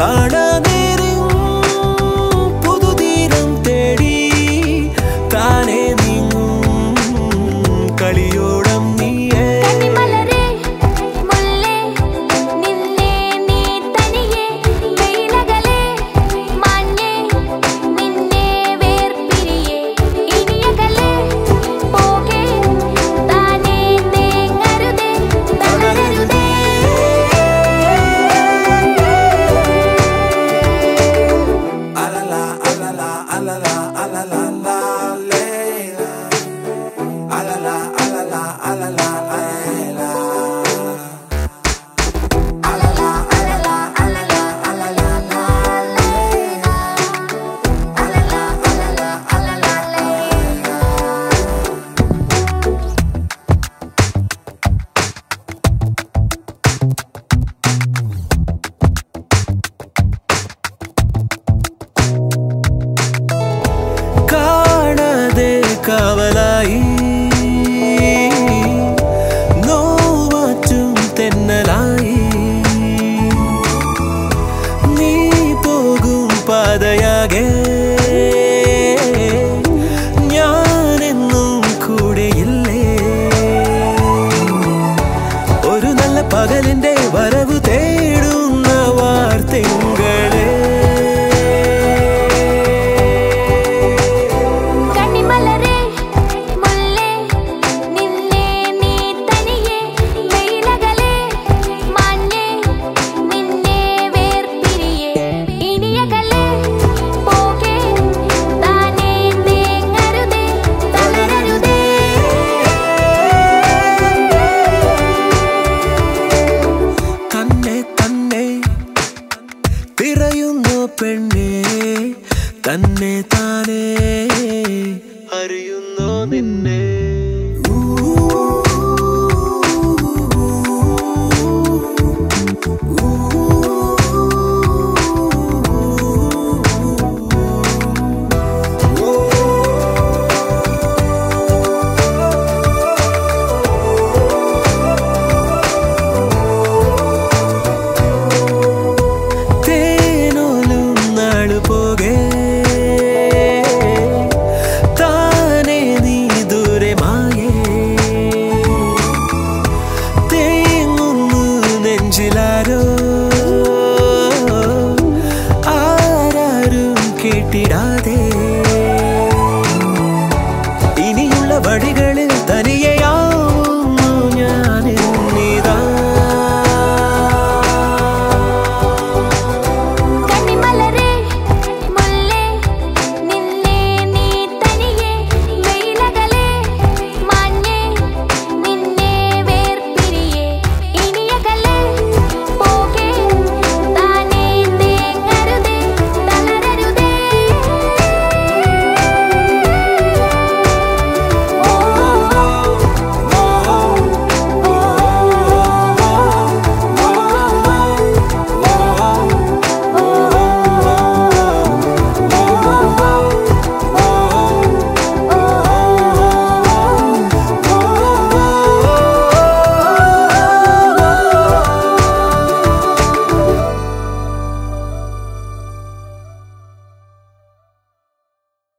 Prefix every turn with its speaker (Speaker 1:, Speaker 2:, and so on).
Speaker 1: காணாத கவலை തിരയുന്നു പെണ്ണേ തന്നെ താനേ. അറിയുന്നു